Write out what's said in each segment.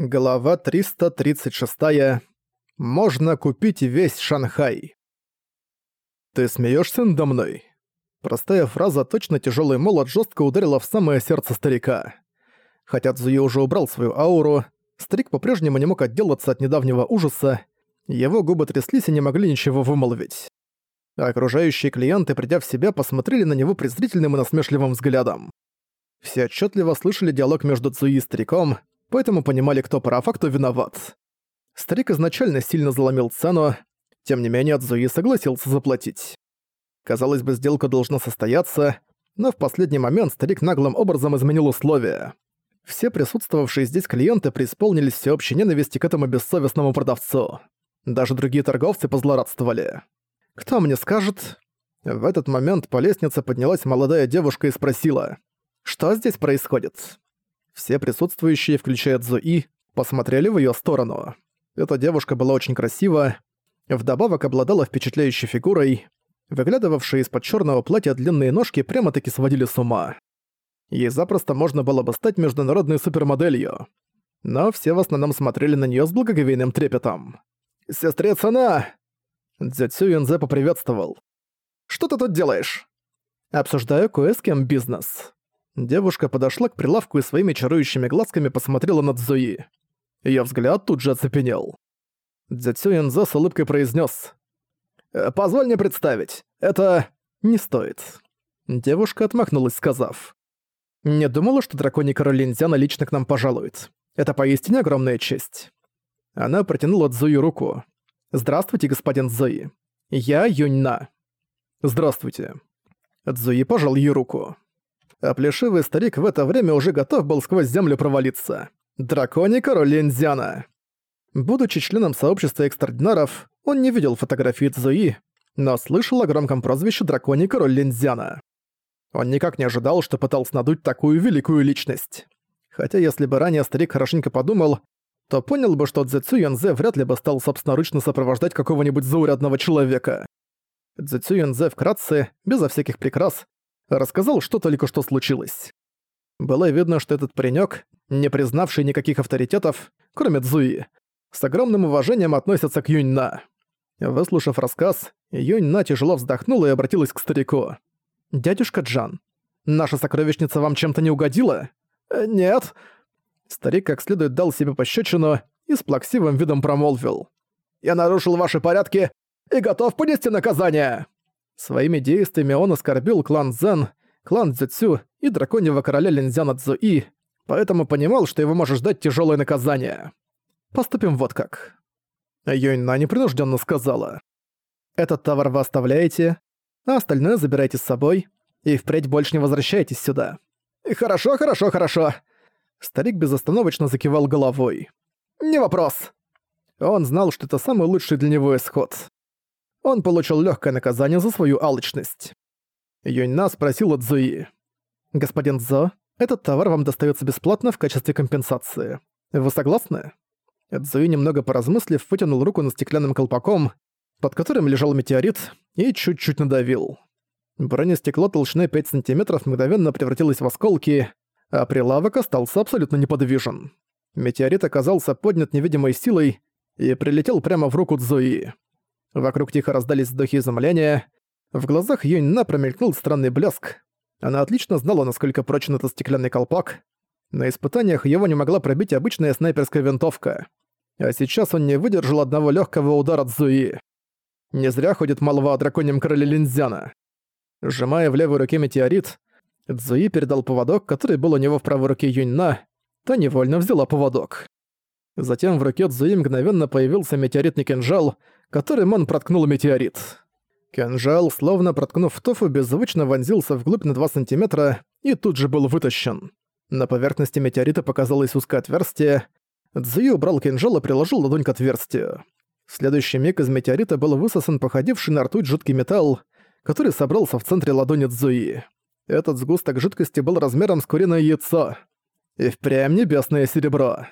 Глава 336. Можно купить весь Шанхай. «Ты смеешься надо мной?» Простая фраза, точно тяжелый молот, жестко ударила в самое сердце старика. Хотя Цзуи уже убрал свою ауру, старик по-прежнему не мог отделаться от недавнего ужаса, его губы тряслись и не могли ничего вымолвить. окружающие клиенты, придя в себя, посмотрели на него презрительным и насмешливым взглядом. Все отчетливо слышали диалог между Цзуи и стариком, поэтому понимали, кто прав, а кто виноват. Старик изначально сильно заломил цену, тем не менее Цзуи согласился заплатить. Казалось бы, сделка должна состояться, но в последний момент старик наглым образом изменил условия. Все присутствовавшие здесь клиенты преисполнились всеобщей ненависти к этому бессовестному продавцу. Даже другие торговцы позлорадствовали. «Кто мне скажет?» В этот момент по лестнице поднялась молодая девушка и спросила, «Что здесь происходит?» Все присутствующие, включая Цзуи, посмотрели в её сторону. Эта девушка была очень красива, вдобавок обладала впечатляющей фигурой, выглядывавшие из-под чёрного платья длинные ножки прямо-таки сводили с ума. Ей запросто можно было бы стать международной супермоделью. Но все в основном смотрели на неё с благоговейным трепетом. «Сестрец она!» Дзюцю Юнзе поприветствовал. «Что ты тут делаешь?» «Обсуждаю кое с кем бизнес». Девушка подошла к прилавку и своими чарующими глазками посмотрела на Цзуи. Её взгляд тут же оцепенел. Дзюцю Янзо с улыбкой произнес: «Э, «Позволь мне представить, это... не стоит». Девушка отмахнулась, сказав. «Не думала, что драконий король Линдзяна лично к нам пожалует. Это поистине огромная честь». Она протянула Цзуи руку. «Здравствуйте, господин Цзуи. Я Юньна». «Здравствуйте». Цзуи пожал ей руку а плешивый старик в это время уже готов был сквозь землю провалиться. Драконий король Линзяна. Будучи членом сообщества экстрадинаров, он не видел фотографии Цзуи, но слышал о громком прозвище «Драконий король Линзяна». Он никак не ожидал, что пытался надуть такую великую личность. Хотя если бы ранее старик хорошенько подумал, то понял бы, что Цзэцю Янзе вряд ли бы стал собственноручно сопровождать какого-нибудь заурядного человека. Цзэцю Янзе вкратце, безо всяких прикрас, рассказал, что только что случилось. Было видно, что этот паренёк, не признавший никаких авторитетов, кроме Цзуи, с огромным уважением относится к Юньна. Выслушав рассказ, Юньна тяжело вздохнула и обратилась к старику. «Дядюшка Джан, наша сокровищница вам чем-то не угодила?» «Э, «Нет». Старик как следует дал себе пощечину и с плаксивым видом промолвил. «Я нарушил ваши порядки и готов понести наказание!» Своими действиями он оскорбил клан Зен, клан Цзюцю и драконьего короля Линзяна Цзуи, поэтому понимал, что его может ждать тяжелое наказание. Поступим вот как. Юньна непринужденно сказала. «Этот товар вы оставляете, а остальное забирайте с собой, и впредь больше не возвращайтесь сюда». «Хорошо, хорошо, хорошо». Старик безостановочно закивал головой. «Не вопрос». Он знал, что это самый лучший для него исход он получил легкое наказание за свою алчность. Юньна спросила Цзуи. «Господин Цзо, этот товар вам достается бесплатно в качестве компенсации. Вы согласны?» Цзуи, немного поразмыслив, вытянул руку на стеклянным колпаком, под которым лежал метеорит, и чуть-чуть надавил. Бронестекло толщиной 5 сантиметров мгновенно превратилось в осколки, а прилавок остался абсолютно неподвижен. Метеорит оказался поднят невидимой силой и прилетел прямо в руку Цзуи. Вокруг тихо раздались вздохи изумления. В глазах Юньна промелькнул странный блеск. Она отлично знала, насколько прочен этот стеклянный колпак. На испытаниях его не могла пробить обычная снайперская винтовка. А сейчас он не выдержал одного легкого удара Цзуи. Не зря ходит молва о драконьем короле Линзяна. Сжимая в левой руке метеорит, Цзуи передал поводок, который был у него в правой руке Юньна, та невольно взяла поводок. Затем в руке Цзуи мгновенно появился метеоритный кинжал, которым он проткнул метеорит. Кинжал, словно проткнув тофу, беззвучно вонзился вглубь на 2 сантиметра и тут же был вытащен. На поверхности метеорита показалось узкое отверстие. Цзуи убрал кинжал и приложил ладонь к отверстию. В следующий миг из метеорита был высосан походивший на ртуть жидкий металл, который собрался в центре ладони Цзуи. Этот сгусток жидкости был размером с куриное яйцо. И впрямь небесное серебро.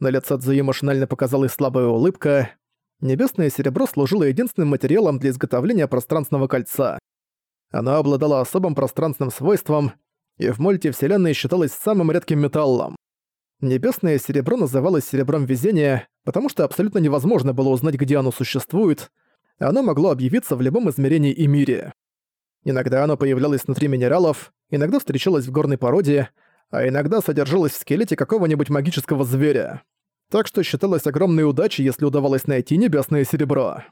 На лице Цзуи машинально показалась слабая улыбка. Небесное серебро служило единственным материалом для изготовления пространственного кольца. Оно обладало особым пространственным свойством и в мультивселенной считалось самым редким металлом. Небесное серебро называлось серебром везения, потому что абсолютно невозможно было узнать, где оно существует. Оно могло объявиться в любом измерении и мире. Иногда оно появлялось внутри минералов, иногда встречалось в горной породе, а иногда содержалось в скелете какого-нибудь магического зверя. Так что считалось огромной удачей, если удавалось найти небесное серебро.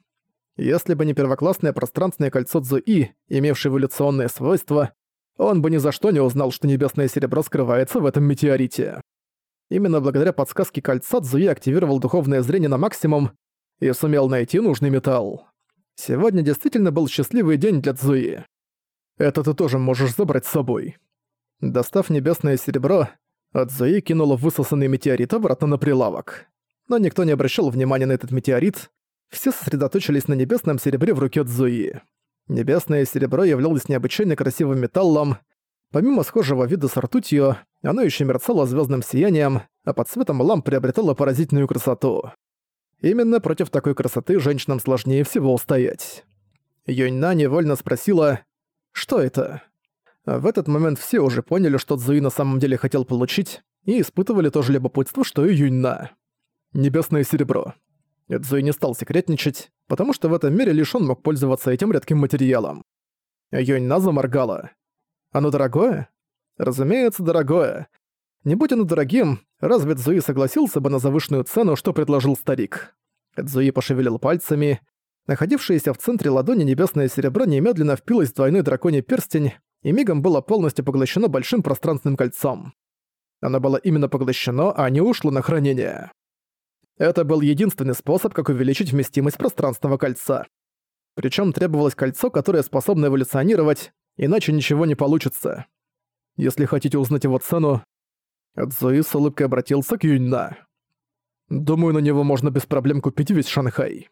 Если бы не первоклассное пространственное кольцо Цзуи, имевшее эволюционные свойства, он бы ни за что не узнал, что небесное серебро скрывается в этом метеорите. Именно благодаря подсказке кольца Цзуи активировал духовное зрение на максимум и сумел найти нужный металл. Сегодня действительно был счастливый день для Цзуи. Это ты тоже можешь забрать с собой. Достав небесное серебро, Цзуи кинула высосанный метеорит обратно на прилавок. Но никто не обращал внимания на этот метеорит, все сосредоточились на небесном серебре в руке Цзуи. Небесное серебро являлось необычайно красивым металлом. Помимо схожего вида с ртутью, оно еще мерцало звездным сиянием, а под светом ламп приобретало поразительную красоту. Именно против такой красоты женщинам сложнее всего устоять. Юньна невольно спросила, что это? В этот момент все уже поняли, что Цзуи на самом деле хотел получить, и испытывали то же любопытство, что и Юньна. Небесное серебро. Цзуи не стал секретничать, потому что в этом мире лишь он мог пользоваться этим редким материалом. Юньна заморгала. «Оно дорогое?» «Разумеется, дорогое. Не будь оно дорогим, разве Цзуи согласился бы на завышенную цену, что предложил старик?» Цзуи пошевелил пальцами. Находившееся в центре ладони небесное серебро немедленно впилось в двойной драконий перстень и мигом было полностью поглощено большим пространственным кольцом. Оно было именно поглощено, а не ушло на хранение. Это был единственный способ, как увеличить вместимость пространственного кольца. Причем требовалось кольцо, которое способно эволюционировать, иначе ничего не получится. Если хотите узнать его цену, Цзуи с улыбкой обратился к Юньна. «Думаю, на него можно без проблем купить весь Шанхай».